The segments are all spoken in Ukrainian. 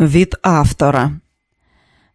Від автора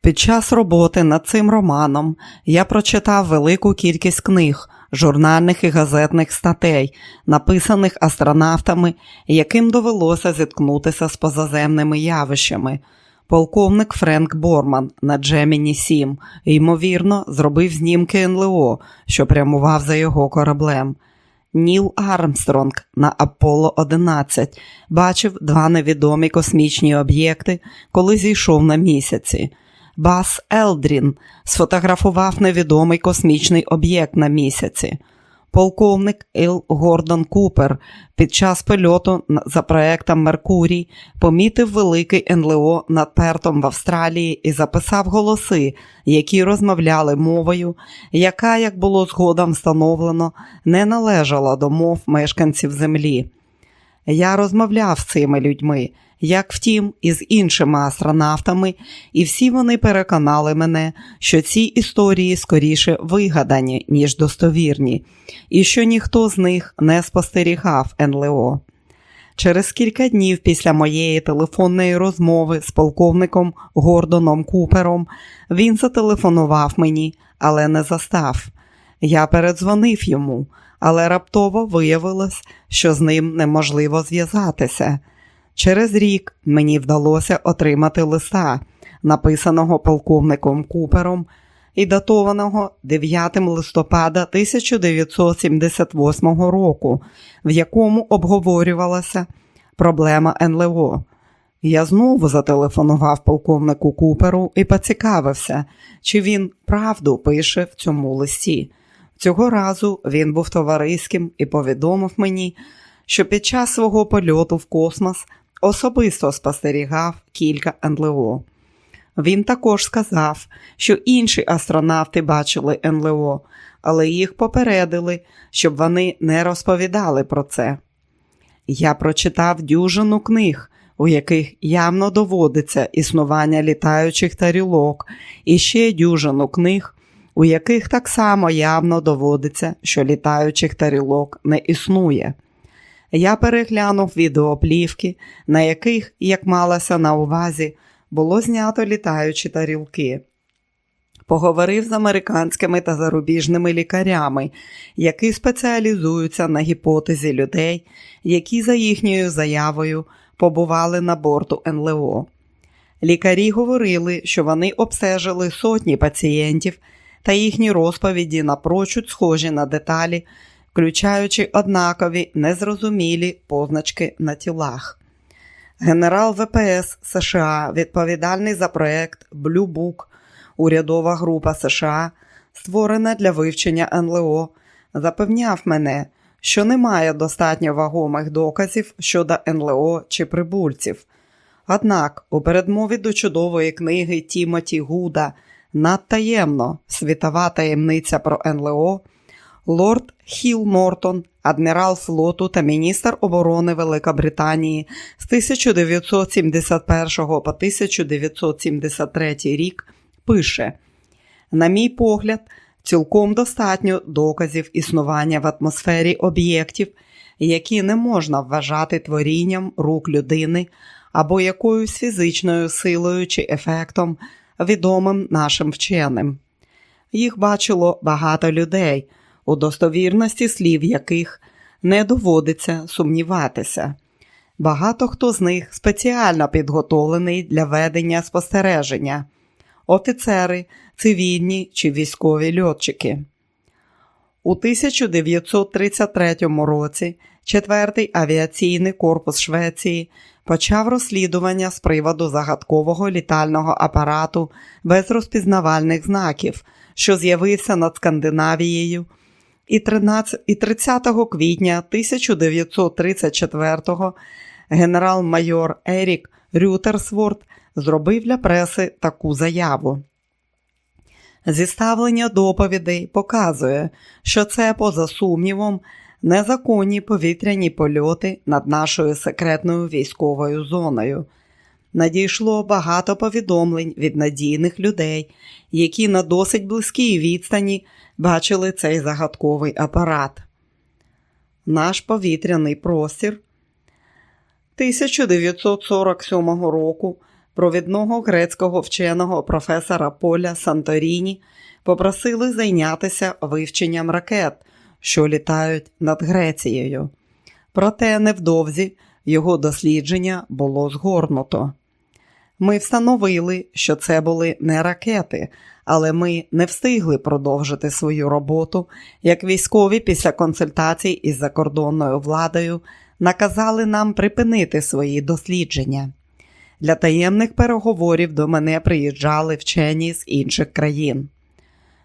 під час роботи над цим романом я прочитав велику кількість книг, журнальних і газетних статей, написаних астронавтами, яким довелося зіткнутися з позаземними явищами. Полковник Френк Борман на Джеміні 7, ймовірно, зробив знімки НЛО, що прямував за його кораблем. Ніл Армстронг на Аполло 11 бачив два невідомі космічні об'єкти, коли зійшов на місяці. Бас Елдрін сфотографував невідомий космічний об'єкт на місяці. Полковник Іл Гордон Купер під час польоту за проектом Меркурій помітив великий НЛО над Пертом в Австралії і записав голоси, які розмовляли мовою, яка, як було згодом встановлено, не належала до мов мешканців Землі. Я розмовляв з цими людьми, як втім, і з іншими астронавтами, і всі вони переконали мене, що ці історії скоріше вигадані, ніж достовірні, і що ніхто з них не спостерігав НЛО. Через кілька днів після моєї телефонної розмови з полковником Гордоном Купером він зателефонував мені, але не застав. Я передзвонив йому, але раптово виявилось, що з ним неможливо зв'язатися. Через рік мені вдалося отримати листа, написаного полковником Купером і датованого 9 листопада 1978 року, в якому обговорювалася проблема НЛО. Я знову зателефонував полковнику Куперу і поцікавився, чи він правду пише в цьому листі. Цього разу він був товариським і повідомив мені, що під час свого польоту в космос особисто спостерігав кілька НЛО. Він також сказав, що інші астронавти бачили НЛО, але їх попередили, щоб вони не розповідали про це. Я прочитав дюжину книг, у яких явно доводиться існування літаючих тарілок, і ще дюжину книг, у яких так само явно доводиться, що літаючих тарілок не існує. Я переглянув відеоплівки, на яких, як малося на увазі, було знято літаючі тарілки. Поговорив з американськими та зарубіжними лікарями, які спеціалізуються на гіпотезі людей, які за їхньою заявою побували на борту НЛО. Лікарі говорили, що вони обстежили сотні пацієнтів та їхні розповіді напрочуд схожі на деталі, включаючи однакові незрозумілі позначки на тілах. Генерал ВПС США, відповідальний за проект Blue Book, урядова група США, створена для вивчення НЛО, запевняв мене, що немає достатньо вагомих доказів щодо НЛО чи прибульців. Однак у передмові до чудової книги Тімоті Гуда надтаємно світова таємниця про НЛО лорд Хіл Нортон, адмірал флоту та міністр оборони Великобританії з 1971 по 1973 рік пише: На мій погляд, цілком достатньо доказів існування в атмосфері об'єктів, які не можна вважати творінням рук людини або якоюсь фізичною силою чи ефектом, відомим нашим вченим. Їх бачило багато людей у достовірності слів яких не доводиться сумніватися. Багато хто з них спеціально підготовлений для ведення спостереження, офіцери, цивільні чи військові льотчики. У 1933 році Четвертий авіаційний корпус Швеції почав розслідування з приводу загадкового літального апарату без розпізнавальних знаків, що з'явився над Скандинавією і 30 квітня 1934-го генерал-майор Ерік Рютерсворт зробив для преси таку заяву. Зіставлення доповідей показує, що це, поза сумнівом, незаконні повітряні польоти над нашою секретною військовою зоною. Надійшло багато повідомлень від надійних людей, які на досить близькій відстані бачили цей загадковий апарат. Наш повітряний простір 1947 року провідного грецького вченого професора Поля Санторіні попросили зайнятися вивченням ракет, що літають над Грецією. Проте невдовзі його дослідження було згорнуто. Ми встановили, що це були не ракети, але ми не встигли продовжити свою роботу, як військові після консультацій із закордонною владою наказали нам припинити свої дослідження. Для таємних переговорів до мене приїжджали вчені з інших країн.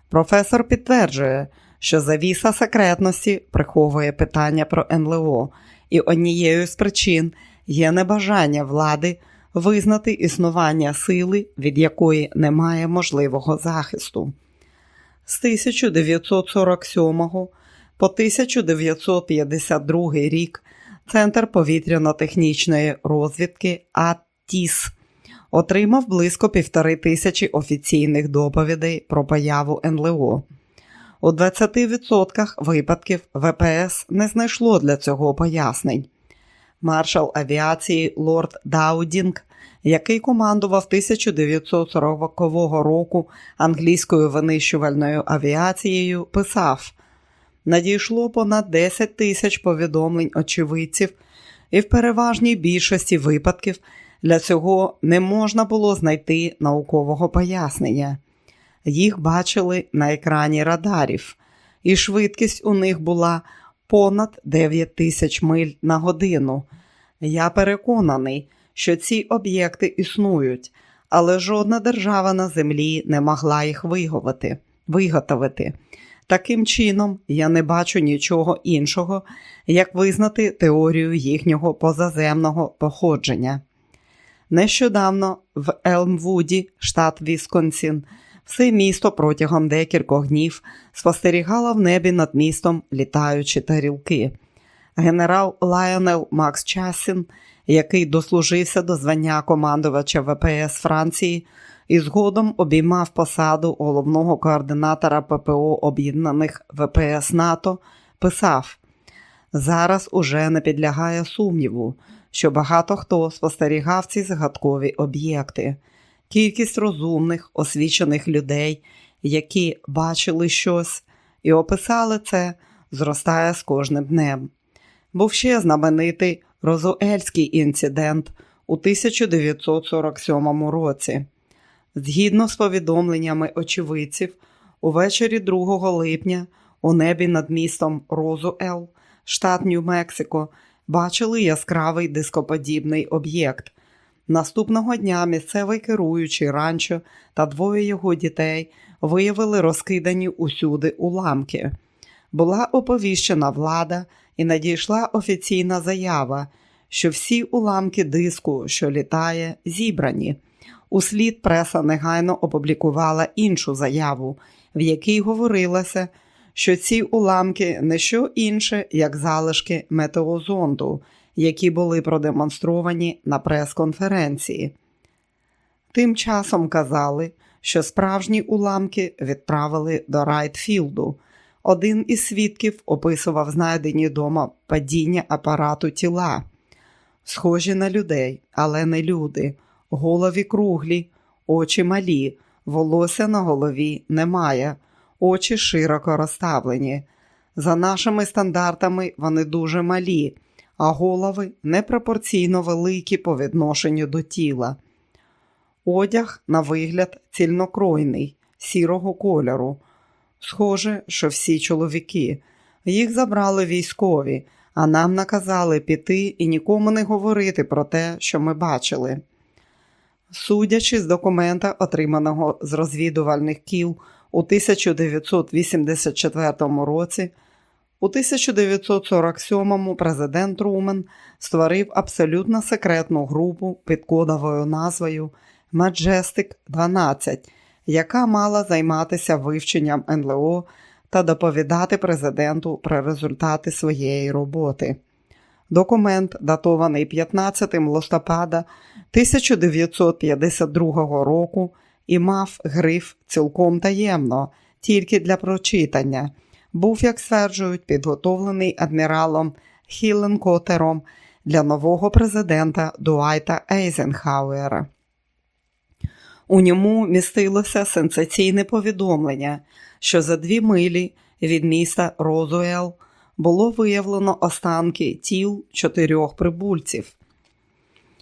Професор підтверджує, що завіса секретності приховує питання про НЛО, і однією з причин є небажання влади визнати існування сили, від якої немає можливого захисту. З 1947 по 1952 рік Центр повітряно-технічної розвідки АТІС отримав близько півтори тисячі офіційних доповідей про появу НЛО. У 20% випадків ВПС не знайшло для цього пояснень. Маршал авіації Лорд Даудінг, який командував 1940 року англійською винищувальною авіацією, писав: надійшло понад 10 тисяч повідомлень очевидців, і в переважній більшості випадків для цього не можна було знайти наукового пояснення. Їх бачили на екрані радарів, і швидкість у них була понад 9 тисяч миль на годину. Я переконаний, що ці об'єкти існують, але жодна держава на землі не могла їх виготовити. Таким чином, я не бачу нічого іншого, як визнати теорію їхнього позаземного походження. Нещодавно в Елмвуді, штат Вісконсін, все місто протягом декількох днів спостерігало в небі над містом літаючі тарілки. Генерал Лайонел Макс Часін, який дослужився до звання командувача ВПС Франції, і згодом обіймав посаду головного координатора ППО Об'єднаних ВПС НАТО, писав: зараз уже не підлягає сумніву, що багато хто спостерігав ці загадкові об'єкти. Кількість розумних, освічених людей, які бачили щось і описали це, зростає з кожним днем. Був ще знаменитий Розуельський інцидент у 1947 році. Згідно з повідомленнями очевидців, увечері 2 липня у небі над містом Розуел, штат Нью-Мексико, бачили яскравий дископодібний об'єкт. Наступного дня місцевий керуючий ранчо та двоє його дітей виявили розкидані усюди уламки. Була оповіщена влада і надійшла офіційна заява, що всі уламки диску, що літає, зібрані. Услід преса негайно опублікувала іншу заяву, в якій говорилося, що ці уламки не що інше, як залишки метеозонду, які були продемонстровані на прес-конференції. Тим часом казали, що справжні уламки відправили до Райтфілду. Один із свідків описував знайдені дома падіння апарату тіла, схожі на людей, але не люди голові круглі, очі малі, волосся на голові немає, очі широко розставлені. За нашими стандартами вони дуже малі, а голови непропорційно великі по відношенню до тіла. Одяг, на вигляд, цільнокройний, сірого кольору. Схоже, що всі чоловіки. Їх забрали військові, а нам наказали піти і нікому не говорити про те, що ми бачили. Судячи з документа, отриманого з розвідувальних кіл у 1984 році, у 1947-му президент Румен створив абсолютно секретну групу під кодовою назвою Majestic 12, яка мала займатися вивченням НЛО та доповідати президенту про результати своєї роботи. Документ, датований 15 листопада 1952 року, і мав гриф цілком таємно, тільки для прочитання, був, як стверджують, підготовлений адміралом Хілен Котером для нового президента Дуайта Ейзенхауера. У ньому містилося сенсаційне повідомлення, що за дві милі від міста Розуел було виявлено останки тіл чотирьох прибульців.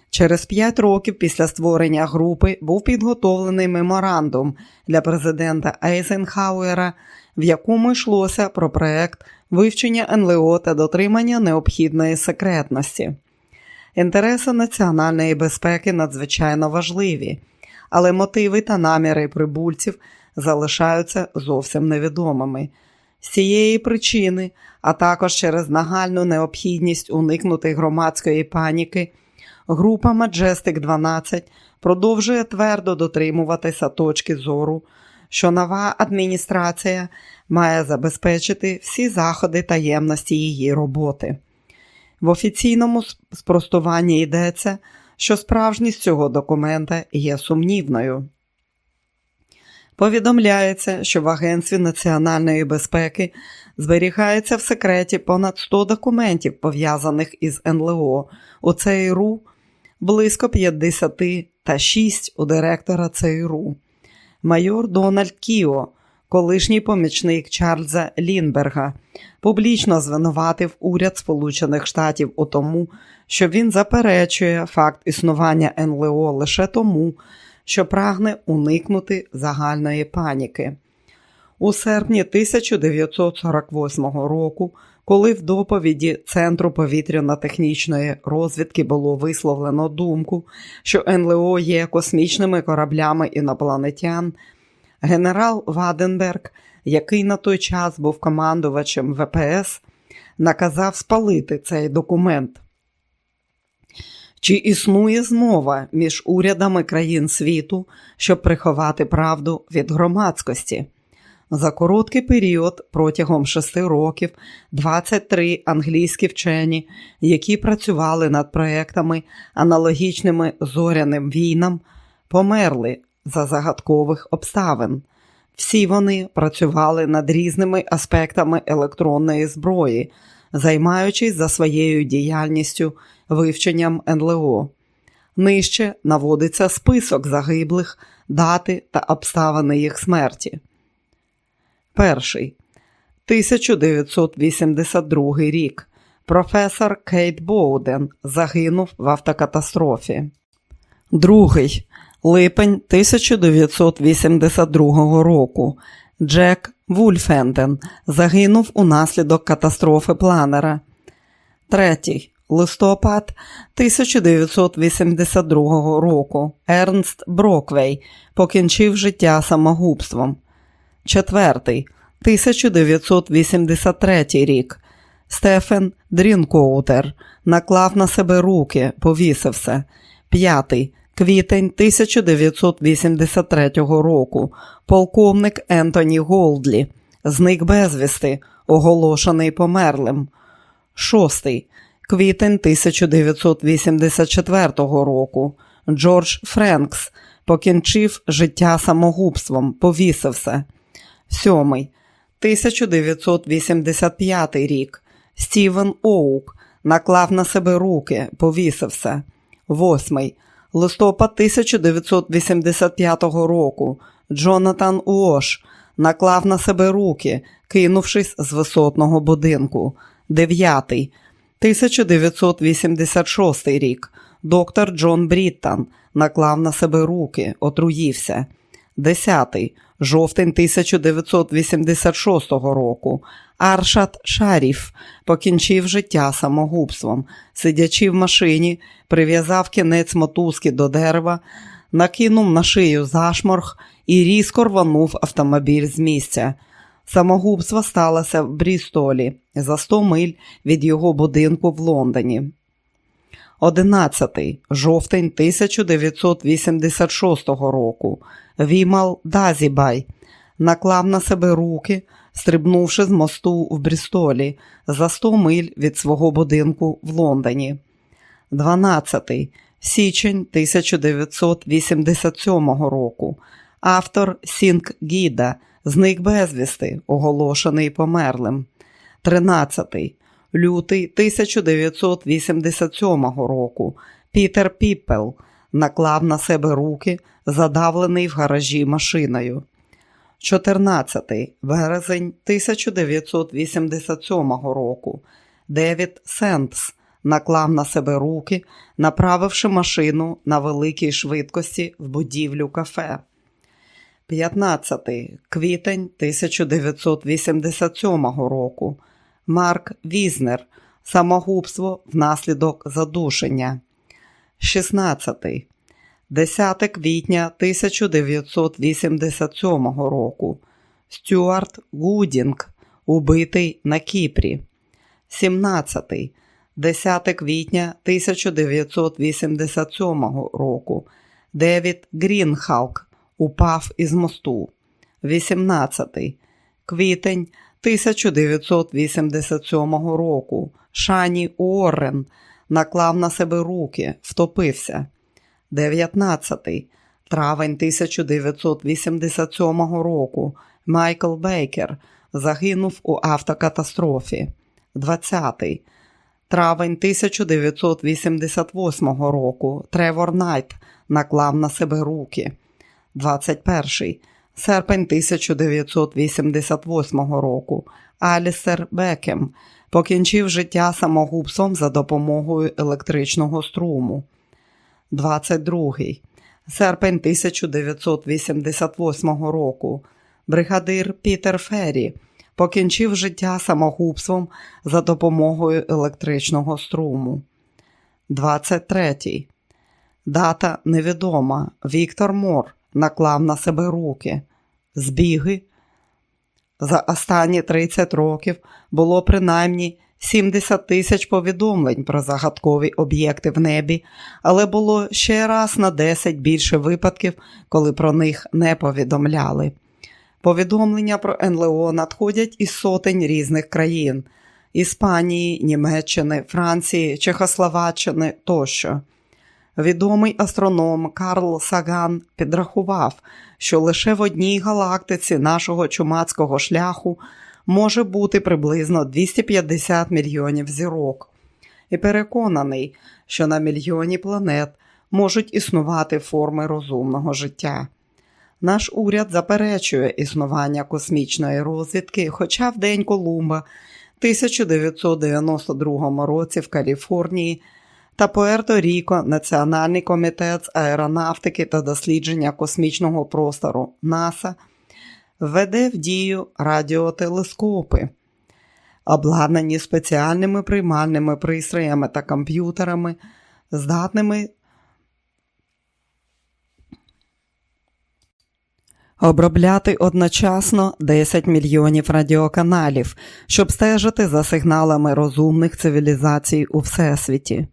Через п'ять років після створення групи був підготовлений меморандум для президента Ейзенхауера, в якому йшлося про проект вивчення НЛО та дотримання необхідної секретності. Інтереси національної безпеки надзвичайно важливі, але мотиви та наміри прибульців залишаються зовсім невідомими. З цієї причини, а також через нагальну необхідність уникнути громадської паніки, група Majestic 12 продовжує твердо дотримуватися точки зору, що нова адміністрація має забезпечити всі заходи таємності її роботи. В офіційному спростуванні йдеться, що справжність цього документа є сумнівною. Повідомляється, що в Агентстві національної безпеки зберігається в секреті понад 100 документів, пов'язаних із НЛО. У ЦРУ близько 50 та 6 у директора ЦРУ. Майор Дональд Кіо, колишній помічник Чарльза Лінберга, публічно звинуватив уряд Сполучених Штатів у тому, що він заперечує факт існування НЛО лише тому, що прагне уникнути загальної паніки. У серпні 1948 року, коли в доповіді Центру повітряно-технічної розвідки було висловлено думку, що НЛО є космічними кораблями інопланетян, генерал Ваденберг, який на той час був командувачем ВПС, наказав спалити цей документ. Чи існує змова між урядами країн світу, щоб приховати правду від громадськості? За короткий період, протягом шести років, 23 англійські вчені, які працювали над проектами, аналогічними зоряним війнам, померли за загадкових обставин. Всі вони працювали над різними аспектами електронної зброї, займаючись за своєю діяльністю вивченням НЛО. Нижче наводиться список загиблих, дати та обставини їх смерті. Перший 1982 рік. Професор Кейт Боуден загинув в автокатастрофі. Другий липень 1982 року. Джек Вульфенден загинув унаслідок катастрофи планера. Третій листопад 1982 року. Ернст Броквей покінчив життя самогубством. Четвертий 1983 рік. Стефен Дрінкоутер наклав на себе руки, повісився. П'ятий квітень 1983 року. Полковник Ентоні Голдлі. Зник безвісти, оголошений померлим. Шостий квітень 1984 року. Джордж Френкс покінчив життя самогубством, повісився. Сьомий 1985 рік. Стівен Оук наклав на себе руки, повісився. Восьмий листопад 1985 року. Джонатан Уош наклав на себе руки, кинувшись з висотного будинку. Дев'ятий 1986 рік. Доктор Джон Бріттан наклав на себе руки, отруївся. 10. Жовтень 1986 року. Аршат Шаріф покінчив життя самогубством, сидячи в машині, прив'язав кінець мотузки до дерева, накинув на шию зашморг і різко рванув автомобіль з місця. Самогубство сталося в Брістолі за 100 миль від його будинку в Лондоні. 11. жовтень 1986 року. Вімал Дазібай наклав на себе руки, стрибнувши з мосту в Брістолі за 100 миль від свого будинку в Лондоні. 12. січень 1987 року. Автар Сінг Гіда зник безвісти, оголошений померлим. 13. Лютий 1987 року. Пітер Піппел наклав на себе руки, задавлений в гаражі машиною. 14 березень 1987 року Девід Сентс наклав на себе руки, направивши машину на великій швидкості в будівлю кафе. 15 квітень 1987 року Марк Візнер Самогубство внаслідок задушення. 16. 10 квітня 1987 року. Стюарт Гудінг, убитий на Кіпрі. 17. 10 квітня 1987 року. Девід Грінхалк упав із мосту. 18. Квітень 1987 року. Шані Уоррен наклав на себе руки, втопився. 19. Травень 1987 року. Майкл Бейкер загинув у автокатастрофі. 20. Травень 1988 року. Тревор Найт наклав на себе руки. 21. Серпень 1988 року. Алістер Бекем покінчив життя самогубством за допомогою електричного струму. 22. Серпень 1988 року. Бригадир Пітер Феррі покінчив життя самогубством за допомогою електричного струму. 23. Дата невідома. Віктор Мор наклав на себе руки. Збіги за останні 30 років було принаймні 70 тисяч повідомлень про загадкові об'єкти в небі, але було ще раз на 10 більше випадків, коли про них не повідомляли. Повідомлення про НЛО надходять із сотень різних країн Іспанії, Німеччини, Франції, Чехословаччини тощо. Відомий астроном Карл Саган підрахував, що лише в одній галактиці нашого чумацького шляху може бути приблизно 250 мільйонів зірок, і переконаний, що на мільйоні планет можуть існувати форми розумного життя. Наш уряд заперечує існування космічної розвідки, хоча в день Колумба 1992 році в Каліфорнії та Пуерто-Ріко Національний комітет з аеронавтики та дослідження космічного простору НАСА введе в дію радіотелескопи, обладнані спеціальними приймальними пристроями та комп'ютерами, здатними Обробляти одночасно 10 мільйонів радіоканалів, щоб стежити за сигналами розумних цивілізацій у всесвіті.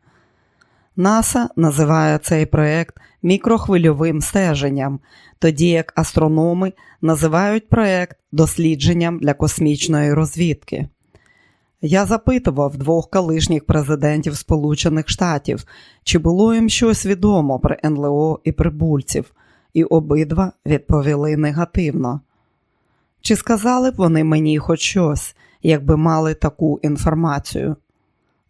НАСА називає цей проект мікрохвильовим стеженням, тоді як астрономи називають проект дослідженням для космічної розвідки. Я запитував двох колишніх президентів Сполучених Штатів, чи було їм щось відомо про НЛО і прибульців, і обидва відповіли негативно. Чи сказали б вони мені хоч щось, якби мали таку інформацію?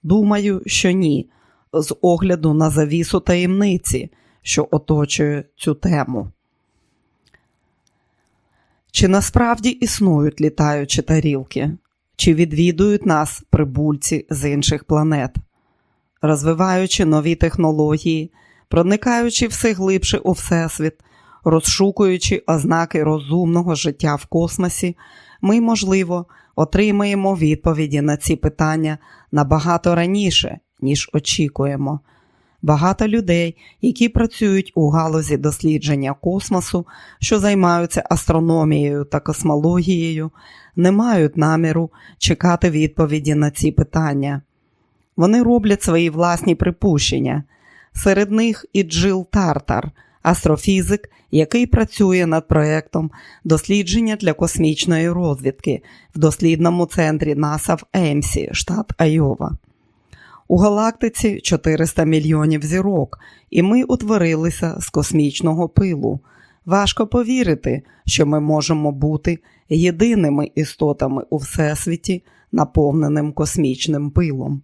Думаю, що ні з огляду на завісу таємниці, що оточує цю тему. Чи насправді існують літаючі тарілки, чи відвідують нас прибульці з інших планет, розвиваючи нові технології, проникаючи все глибше у всесвіт, розшукуючи ознаки розумного життя в космосі, ми, можливо, отримаємо відповіді на ці питання набагато раніше, ніж очікуємо. Багато людей, які працюють у галузі дослідження космосу, що займаються астрономією та космологією, не мають наміру чекати відповіді на ці питання. Вони роблять свої власні припущення. Серед них і Джил Тартар, астрофізик, який працює над проєктом дослідження для космічної розвідки в дослідному центрі НАСА в Емсі, штат Айова. У галактиці 400 мільйонів зірок, і ми утворилися з космічного пилу. Важко повірити, що ми можемо бути єдиними істотами у всесвіті, наповненим космічним пилом.